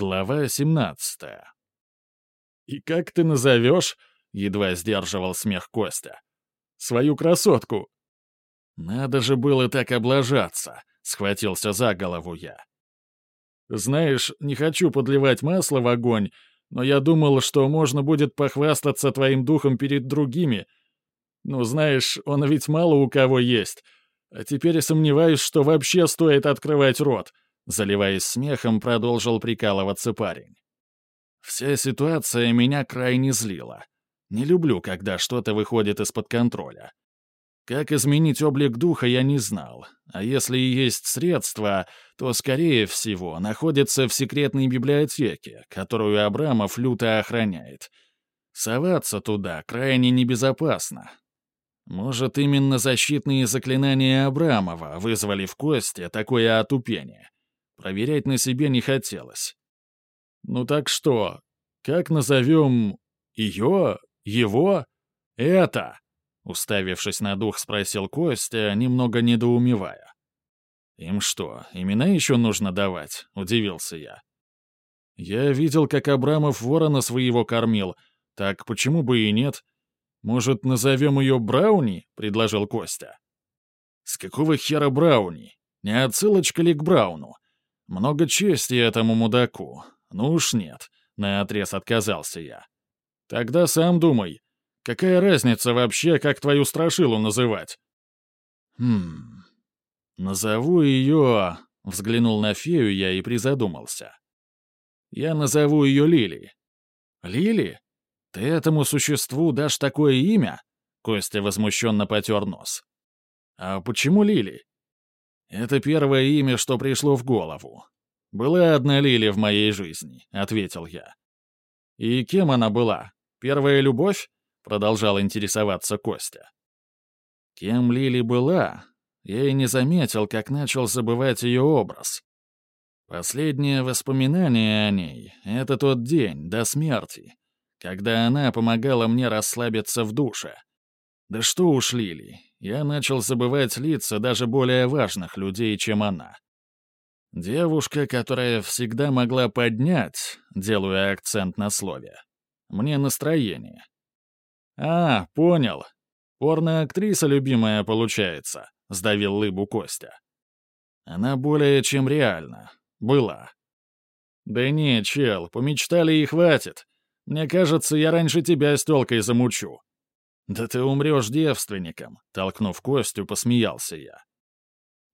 Глава 17 «И как ты назовешь?» — едва сдерживал смех Костя. «Свою красотку!» «Надо же было так облажаться!» — схватился за голову я. «Знаешь, не хочу подливать масло в огонь, но я думал, что можно будет похвастаться твоим духом перед другими. Ну, знаешь, он ведь мало у кого есть. А теперь сомневаюсь, что вообще стоит открывать рот», — заливаясь смехом, продолжил прикалываться парень. Вся ситуация меня крайне злила. Не люблю, когда что-то выходит из-под контроля. Как изменить облик духа, я не знал. А если и есть средства, то, скорее всего, находится в секретной библиотеке, которую Абрамов люто охраняет. Соваться туда крайне небезопасно. Может, именно защитные заклинания Абрамова вызвали в Косте такое отупение. Проверять на себе не хотелось. Ну так что, как назовем ее, его, это? Уставившись на дух, спросил Костя, немного недоумевая. «Им что, имена еще нужно давать?» — удивился я. «Я видел, как Абрамов ворона своего кормил. Так почему бы и нет? Может, назовем ее Брауни?» — предложил Костя. «С какого хера Брауни? Не отсылочка ли к Брауну? Много чести этому мудаку. Ну уж нет», — наотрез отказался я. «Тогда сам думай. Какая разница вообще, как твою страшилу называть?» «Хм... Назову ее...» — взглянул на фею я и призадумался. «Я назову ее Лили». «Лили? Ты этому существу дашь такое имя?» Костя возмущенно потер нос. «А почему Лили?» «Это первое имя, что пришло в голову. Была одна Лили в моей жизни», — ответил я. «И кем она была? Первая любовь?» — продолжал интересоваться Костя. Кем Лили была, я и не заметил, как начал забывать ее образ. Последнее воспоминание о ней — это тот день, до смерти, когда она помогала мне расслабиться в душе. Да что уж Лили, я начал забывать лица даже более важных людей, чем она. Девушка, которая всегда могла поднять, делая акцент на слове, мне настроение. «А, понял. Порно-актриса любимая получается», — сдавил лыбу Костя. «Она более чем реальна. Была». «Да не, чел, помечтали и хватит. Мне кажется, я раньше тебя с тёлкой замучу». «Да ты умрёшь девственником», — толкнув Костю, посмеялся я.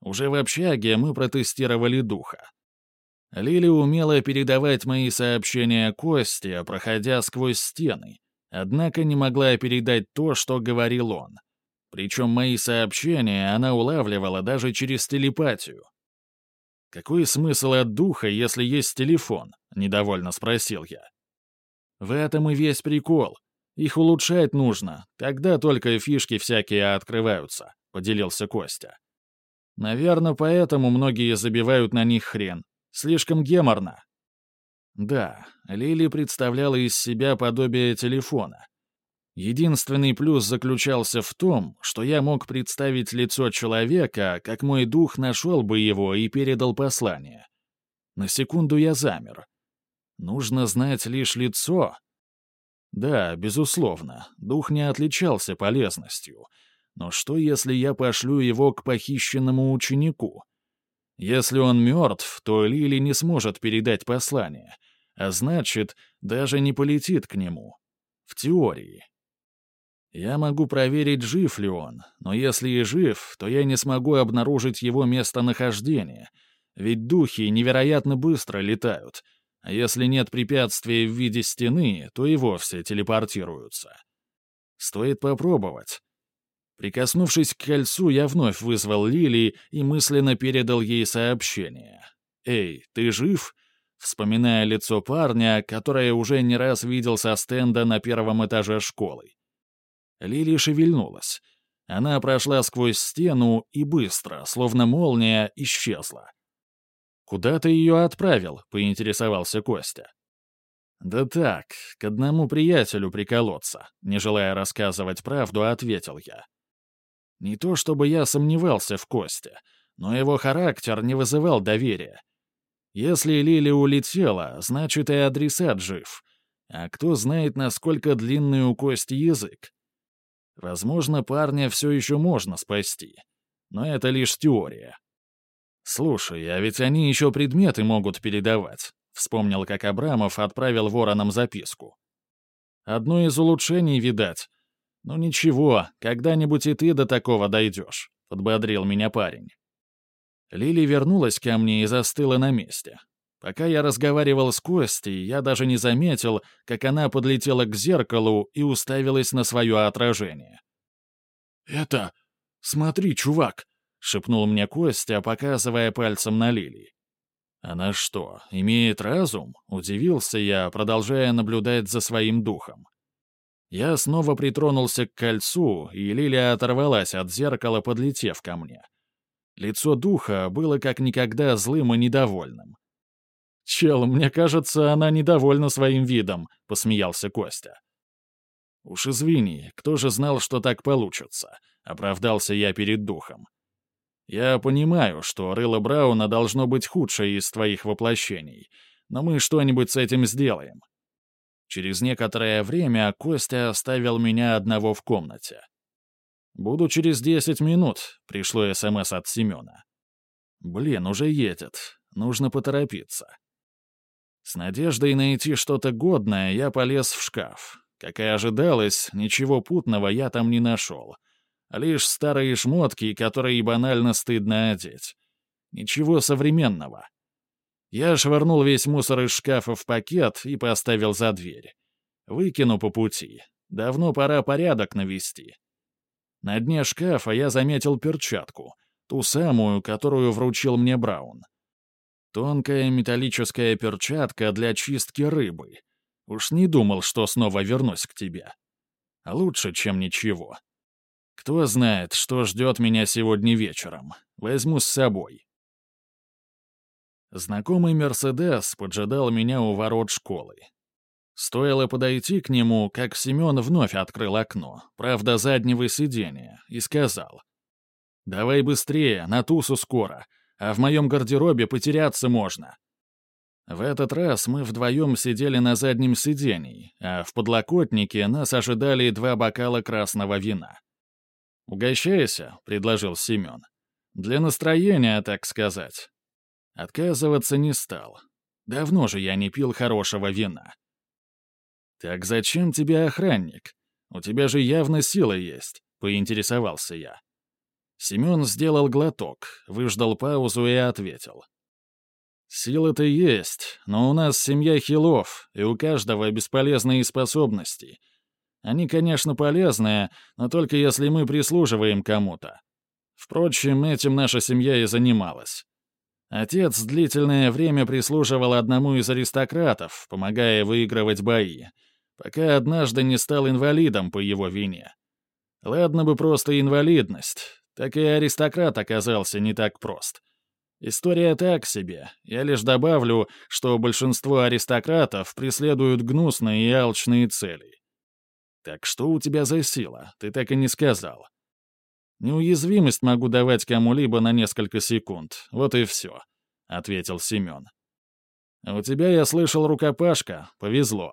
Уже в общаге мы протестировали духа. Лили умела передавать мои сообщения Косте, проходя сквозь стены, однако не могла передать то, что говорил он. Причем мои сообщения она улавливала даже через телепатию. «Какой смысл от духа, если есть телефон?» — недовольно спросил я. «В этом и весь прикол. Их улучшать нужно, тогда только фишки всякие открываются», — поделился Костя. «Наверное, поэтому многие забивают на них хрен. Слишком геморно». Да, Лили представляла из себя подобие телефона. Единственный плюс заключался в том, что я мог представить лицо человека, как мой дух нашел бы его и передал послание. На секунду я замер. Нужно знать лишь лицо. Да, безусловно, дух не отличался полезностью. Но что, если я пошлю его к похищенному ученику? Если он мертв, то Лили не сможет передать послание, а значит, даже не полетит к нему. В теории. Я могу проверить, жив ли он, но если и жив, то я не смогу обнаружить его местонахождение, ведь духи невероятно быстро летают, а если нет препятствия в виде стены, то и вовсе телепортируются. Стоит попробовать. Прикоснувшись к кольцу, я вновь вызвал Лили и мысленно передал ей сообщение. «Эй, ты жив?» Вспоминая лицо парня, которое уже не раз видел со стенда на первом этаже школы. Лили шевельнулась. Она прошла сквозь стену и быстро, словно молния, исчезла. «Куда ты ее отправил?» — поинтересовался Костя. «Да так, к одному приятелю приколоться», — не желая рассказывать правду, ответил я. Не то чтобы я сомневался в Косте, но его характер не вызывал доверия. Если Лили улетела, значит и адресат жив. А кто знает, насколько длинный у Кости язык. Возможно, парня все еще можно спасти. Но это лишь теория. «Слушай, а ведь они еще предметы могут передавать», — вспомнил, как Абрамов отправил воронам записку. «Одно из улучшений, видать. Ну ничего, когда-нибудь и ты до такого дойдешь», — подбодрил меня парень. Лили вернулась ко мне и застыла на месте. Пока я разговаривал с Костей, я даже не заметил, как она подлетела к зеркалу и уставилась на свое отражение. «Это... Смотри, чувак!» — шепнул мне Костя, показывая пальцем на Лили. «Она что, имеет разум?» — удивился я, продолжая наблюдать за своим духом. Я снова притронулся к кольцу, и Лилия оторвалась от зеркала, подлетев ко мне. Лицо духа было как никогда злым и недовольным. «Чел, мне кажется, она недовольна своим видом», — посмеялся Костя. «Уж извини, кто же знал, что так получится?» — оправдался я перед духом. «Я понимаю, что рыло Брауна должно быть худшее из твоих воплощений, но мы что-нибудь с этим сделаем». Через некоторое время Костя оставил меня одного в комнате. «Буду через десять минут», — пришло СМС от Семена. «Блин, уже едет. Нужно поторопиться». С надеждой найти что-то годное я полез в шкаф. Как и ожидалось, ничего путного я там не нашел. Лишь старые шмотки, которые банально стыдно одеть. Ничего современного. Я швырнул весь мусор из шкафа в пакет и поставил за дверь. Выкину по пути. Давно пора порядок навести. На дне шкафа я заметил перчатку, ту самую, которую вручил мне Браун. Тонкая металлическая перчатка для чистки рыбы. Уж не думал, что снова вернусь к тебе. Лучше, чем ничего. Кто знает, что ждет меня сегодня вечером. Возьму с собой. Знакомый «Мерседес» поджидал меня у ворот школы. Стоило подойти к нему, как Семен вновь открыл окно, правда, заднего сиденья, и сказал. «Давай быстрее, на тусу скоро а в моем гардеробе потеряться можно. В этот раз мы вдвоем сидели на заднем сидении, а в подлокотнике нас ожидали два бокала красного вина. «Угощайся», — предложил Семен. «Для настроения, так сказать». Отказываться не стал. Давно же я не пил хорошего вина. «Так зачем тебе охранник? У тебя же явно сила есть», — поинтересовался я. Семен сделал глоток, выждал паузу и ответил. «Силы-то есть, но у нас семья хилов, и у каждого бесполезные способности. Они, конечно, полезные, но только если мы прислуживаем кому-то. Впрочем, этим наша семья и занималась. Отец длительное время прислуживал одному из аристократов, помогая выигрывать бои, пока однажды не стал инвалидом по его вине. Ладно бы просто инвалидность, так и аристократ оказался не так прост. История так себе. Я лишь добавлю, что большинство аристократов преследуют гнусные и алчные цели. Так что у тебя за сила? Ты так и не сказал. Неуязвимость могу давать кому-либо на несколько секунд. Вот и все, — ответил Семен. У тебя, я слышал, рукопашка. Повезло.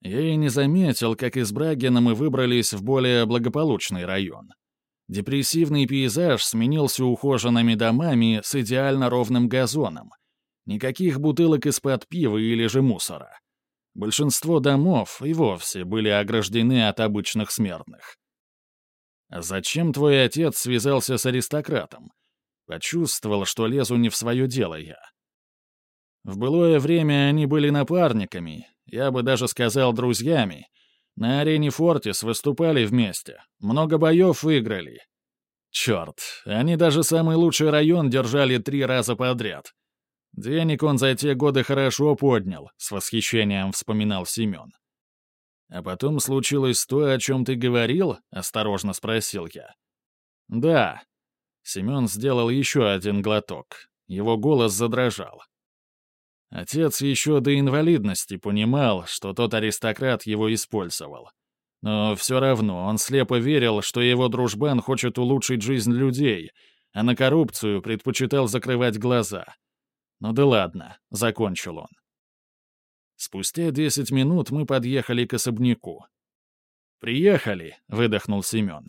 Я и не заметил, как из Брагина мы выбрались в более благополучный район. Депрессивный пейзаж сменился ухоженными домами с идеально ровным газоном. Никаких бутылок из-под пива или же мусора. Большинство домов и вовсе были ограждены от обычных смертных. «Зачем твой отец связался с аристократом?» Почувствовал, что лезу не в свое дело я. В былое время они были напарниками, я бы даже сказал друзьями, на арене Фортис выступали вместе. Много боев выиграли. Черт, они даже самый лучший район держали три раза подряд. Денег он за те годы хорошо поднял, с восхищением вспоминал Семен. А потом случилось то, о чем ты говорил? Осторожно спросил я. Да. Семен сделал еще один глоток. Его голос задрожал. Отец еще до инвалидности понимал, что тот аристократ его использовал. Но все равно он слепо верил, что его дружбан хочет улучшить жизнь людей, а на коррупцию предпочитал закрывать глаза. Ну да ладно, закончил он. Спустя десять минут мы подъехали к особняку. «Приехали», — выдохнул Семен.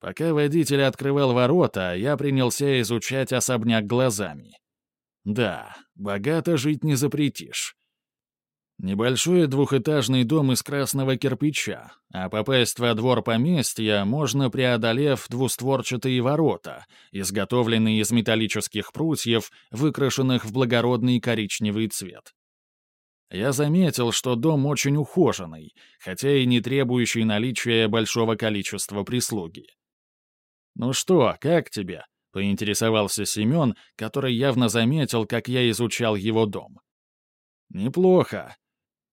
Пока водитель открывал ворота, я принялся изучать особняк глазами. Да, богато жить не запретишь. Небольшой двухэтажный дом из красного кирпича, а попасть во двор поместья можно, преодолев двустворчатые ворота, изготовленные из металлических прутьев, выкрашенных в благородный коричневый цвет. Я заметил, что дом очень ухоженный, хотя и не требующий наличия большого количества прислуги. «Ну что, как тебе?» — поинтересовался Семен, который явно заметил, как я изучал его дом. «Неплохо.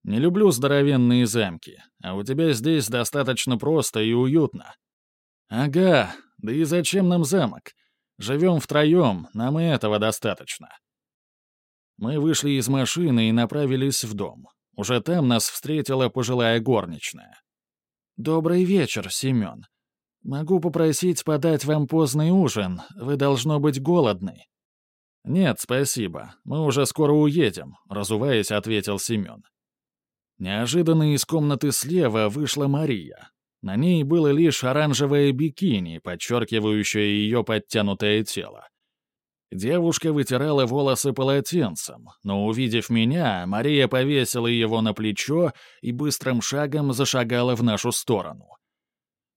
Не люблю здоровенные замки, а у тебя здесь достаточно просто и уютно». «Ага, да и зачем нам замок? Живем втроем, нам и этого достаточно». Мы вышли из машины и направились в дом. Уже там нас встретила пожилая горничная. «Добрый вечер, Семен. Могу попросить подать вам поздний ужин. Вы должно быть голодны». «Нет, спасибо. Мы уже скоро уедем», — разуваясь, ответил Семен. Неожиданно из комнаты слева вышла Мария. На ней было лишь оранжевое бикини, подчеркивающее ее подтянутое тело. Девушка вытирала волосы полотенцем, но, увидев меня, Мария повесила его на плечо и быстрым шагом зашагала в нашу сторону.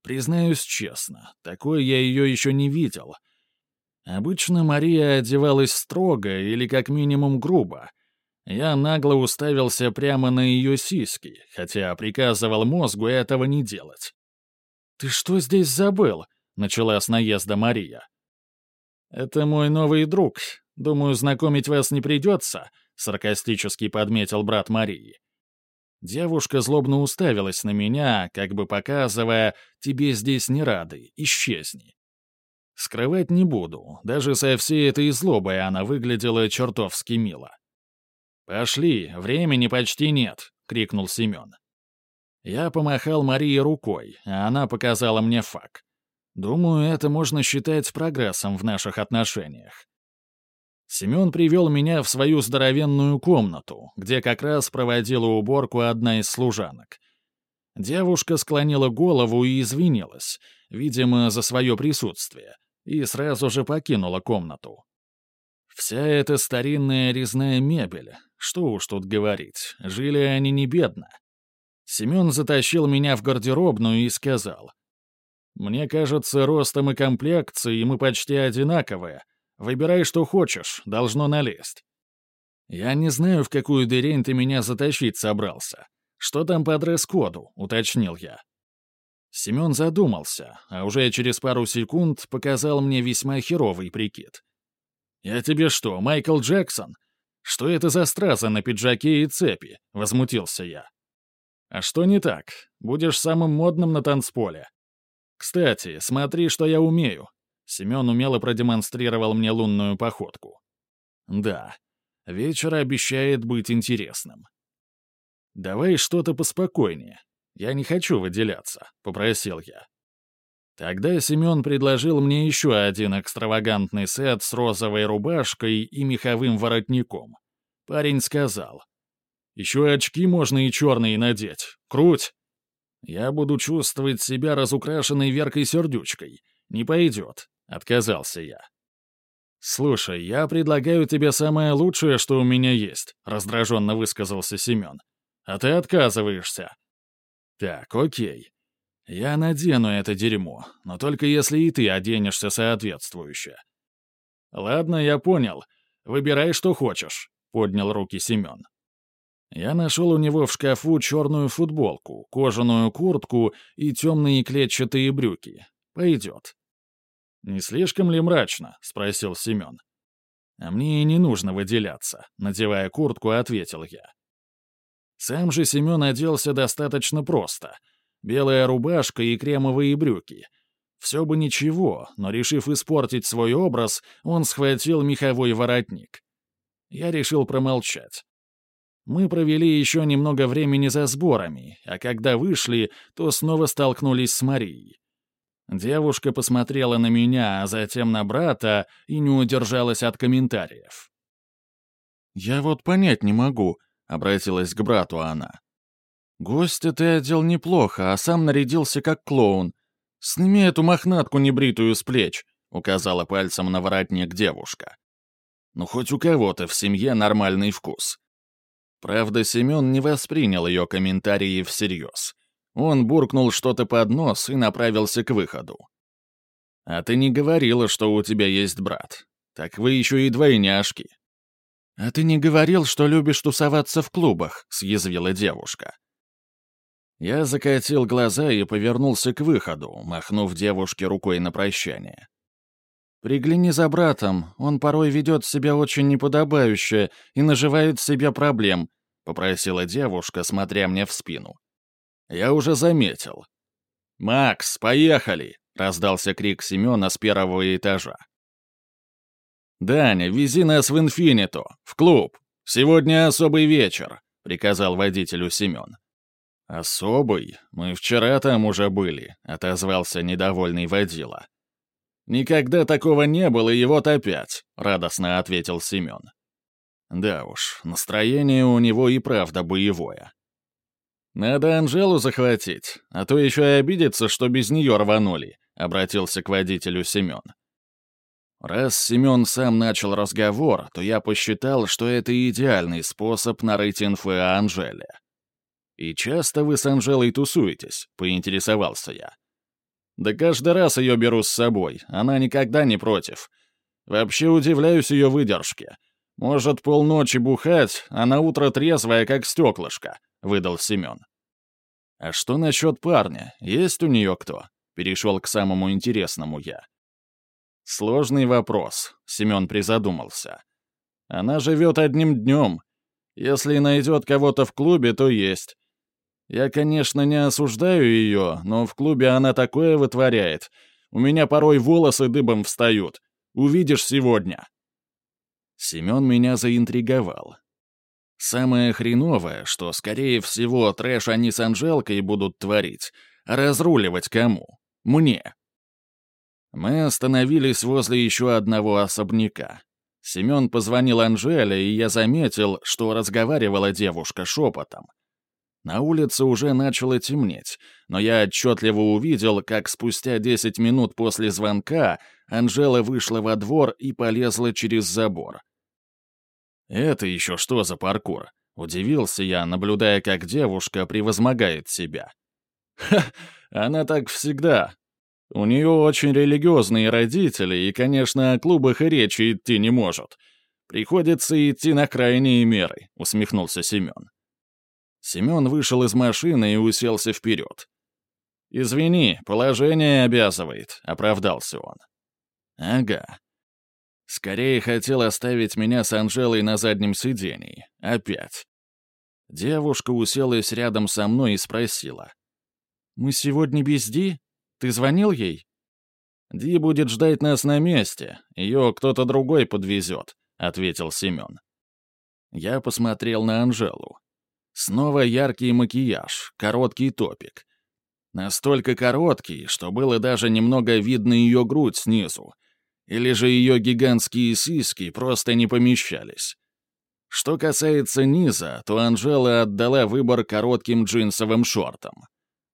Признаюсь честно, такой я ее еще не видел. Обычно Мария одевалась строго или как минимум грубо, я нагло уставился прямо на ее сиськи, хотя приказывал мозгу этого не делать. «Ты что здесь забыл?» — начала с наезда Мария. «Это мой новый друг. Думаю, знакомить вас не придется», — саркастически подметил брат Марии. Девушка злобно уставилась на меня, как бы показывая «тебе здесь не рады, исчезни». Скрывать не буду, даже со всей этой злобой она выглядела чертовски мило. «Пошли, времени почти нет», — крикнул Семен. Я помахал Марии рукой, а она показала мне факт. Думаю, это можно считать прогрессом в наших отношениях. Семен привел меня в свою здоровенную комнату, где как раз проводила уборку одна из служанок. Девушка склонила голову и извинилась, видимо, за свое присутствие, и сразу же покинула комнату. Вся эта старинная резная мебель, что уж тут говорить, жили они не бедно. Семен затащил меня в гардеробную и сказал. «Мне кажется, ростом и комплекцией мы почти одинаковые. Выбирай, что хочешь, должно налезть». «Я не знаю, в какую дырень ты меня затащить собрался. Что там по дресс-коду?» — уточнил я. Семен задумался, а уже через пару секунд показал мне весьма херовый прикид. «Я тебе что, Майкл Джексон? Что это за стразы на пиджаке и цепи?» — возмутился я. «А что не так? Будешь самым модным на танцполе. Кстати, смотри, что я умею». Семен умело продемонстрировал мне лунную походку. «Да, вечер обещает быть интересным». «Давай что-то поспокойнее. Я не хочу выделяться», — попросил я. Тогда Семен предложил мне еще один экстравагантный сет с розовой рубашкой и меховым воротником. Парень сказал, «Еще очки можно и черные надеть. Круть!» «Я буду чувствовать себя разукрашенной Веркой Сердючкой. Не пойдет», — отказался я. «Слушай, я предлагаю тебе самое лучшее, что у меня есть», — раздраженно высказался Семен. «А ты отказываешься». «Так, окей. Я надену это дерьмо, но только если и ты оденешься соответствующе. Ладно, я понял. Выбирай, что хочешь, поднял руки Семен. Я нашел у него в шкафу черную футболку, кожаную куртку и темные клетчатые брюки. Пойдет. «Не слишком ли мрачно?» — спросил Семен. «А мне и не нужно выделяться», — надевая куртку, ответил я. Сам же Семен оделся достаточно просто — Белая рубашка и кремовые брюки. Все бы ничего, но, решив испортить свой образ, он схватил меховой воротник. Я решил промолчать. Мы провели еще немного времени за сборами, а когда вышли, то снова столкнулись с Марией. Девушка посмотрела на меня, а затем на брата и не удержалась от комментариев. «Я вот понять не могу», — обратилась к брату она. «Гостя ты одел неплохо, а сам нарядился как клоун. Сними эту мохнатку небритую с плеч», — указала пальцем на воротник девушка. «Ну, хоть у кого-то в семье нормальный вкус». Правда, Семен не воспринял ее комментарии всерьез. Он буркнул что-то под нос и направился к выходу. «А ты не говорила, что у тебя есть брат. Так вы еще и двойняшки». «А ты не говорил, что любишь тусоваться в клубах», — съязвила девушка. Я закатил глаза и повернулся к выходу, махнув девушке рукой на прощание. «Пригляни за братом, он порой ведет себя очень неподобающе и наживает себе проблем», — попросила девушка, смотря мне в спину. «Я уже заметил». «Макс, поехали!» — раздался крик Семена с первого этажа. «Даня, вези нас в Инфинито, в клуб. Сегодня особый вечер», — приказал водителю Семен. «Особый? Мы вчера там уже были», — отозвался недовольный водила. «Никогда такого не было, и вот опять», — радостно ответил Семен. Да уж, настроение у него и правда боевое. «Надо Анжелу захватить, а то еще и обидится, что без нее рванули», — обратился к водителю Семен. Раз Семен сам начал разговор, то я посчитал, что это идеальный способ нарыть инфы о Анжеле. «И часто вы с Анжелой тусуетесь?» — поинтересовался я. «Да каждый раз ее беру с собой, она никогда не против. Вообще удивляюсь ее выдержке. Может, полночи бухать, а на утро трезвая, как стеклышко», — выдал Семен. «А что насчет парня? Есть у нее кто?» — перешел к самому интересному я. «Сложный вопрос», — Семен призадумался. «Она живет одним днем. Если найдет кого-то в клубе, то есть. Я, конечно, не осуждаю ее, но в клубе она такое вытворяет. У меня порой волосы дыбом встают. Увидишь сегодня». Семен меня заинтриговал. Самое хреновое, что, скорее всего, трэш они с Анжелкой будут творить. А разруливать кому? Мне. Мы остановились возле еще одного особняка. Семен позвонил Анжеле, и я заметил, что разговаривала девушка шепотом. На улице уже начало темнеть, но я отчетливо увидел, как спустя 10 минут после звонка Анжела вышла во двор и полезла через забор. «Это еще что за паркур?» — удивился я, наблюдая, как девушка превозмогает себя. «Ха, она так всегда. У нее очень религиозные родители, и, конечно, о клубах и речи идти не может. Приходится идти на крайние меры», — усмехнулся Семен. Семен вышел из машины и уселся вперед. «Извини, положение обязывает», — оправдался он. «Ага. Скорее хотел оставить меня с Анжелой на заднем сидении. Опять». Девушка уселась рядом со мной и спросила. «Мы сегодня без Ди? Ты звонил ей?» «Ди будет ждать нас на месте. Ее кто-то другой подвезет», — ответил Семен. Я посмотрел на Анжелу. Снова яркий макияж, короткий топик. Настолько короткий, что было даже немного видно ее грудь снизу. Или же ее гигантские сиськи просто не помещались. Что касается низа, то Анжела отдала выбор коротким джинсовым шортам.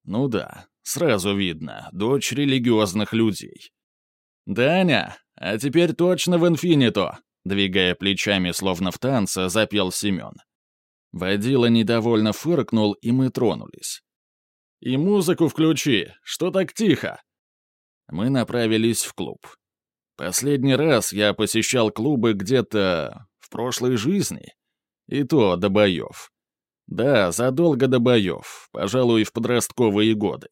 Ну да, сразу видно, дочь религиозных людей. «Даня, а теперь точно в инфинито!» Двигая плечами, словно в танце, запел Семен. Водила недовольно фыркнул, и мы тронулись. «И музыку включи! Что так тихо?» Мы направились в клуб. Последний раз я посещал клубы где-то в прошлой жизни. И то до боев. Да, задолго до боев, пожалуй, в подростковые годы.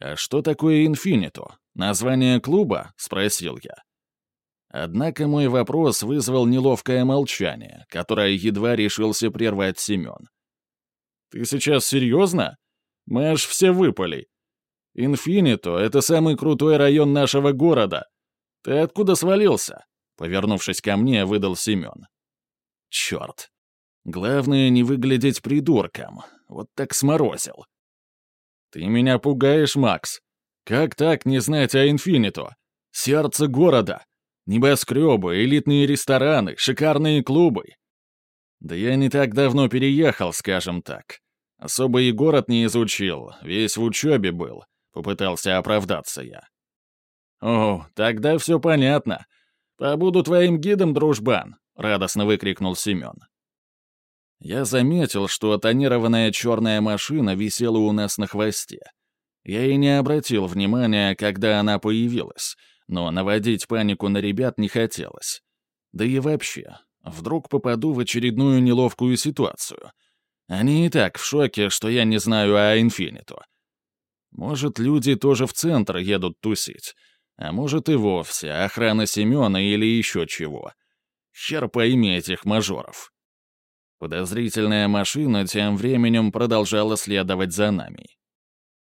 «А что такое «Инфинито»? Название клуба?» — спросил я. Однако мой вопрос вызвал неловкое молчание, которое едва решился прервать Семен. «Ты сейчас серьезно? Мы аж все выпали. Инфинито — это самый крутой район нашего города. Ты откуда свалился?» Повернувшись ко мне, выдал Семен. «Черт. Главное не выглядеть придурком. Вот так сморозил». «Ты меня пугаешь, Макс. Как так не знать о Инфинито? Сердце города. Небоскребы, элитные рестораны, шикарные клубы. «Да я не так давно переехал, скажем так. Особо и город не изучил, весь в учебе был», — попытался оправдаться я. «О, тогда все понятно. Побуду твоим гидом, дружбан», — радостно выкрикнул Семен. Я заметил, что тонированная черная машина висела у нас на хвосте. Я и не обратил внимания, когда она появилась, но наводить панику на ребят не хотелось. Да и вообще, вдруг попаду в очередную неловкую ситуацию. Они и так в шоке, что я не знаю о Инфиниту. Может, люди тоже в центр едут тусить, а может и вовсе охрана Семена или еще чего. Хер пойми этих мажоров. Подозрительная машина тем временем продолжала следовать за нами.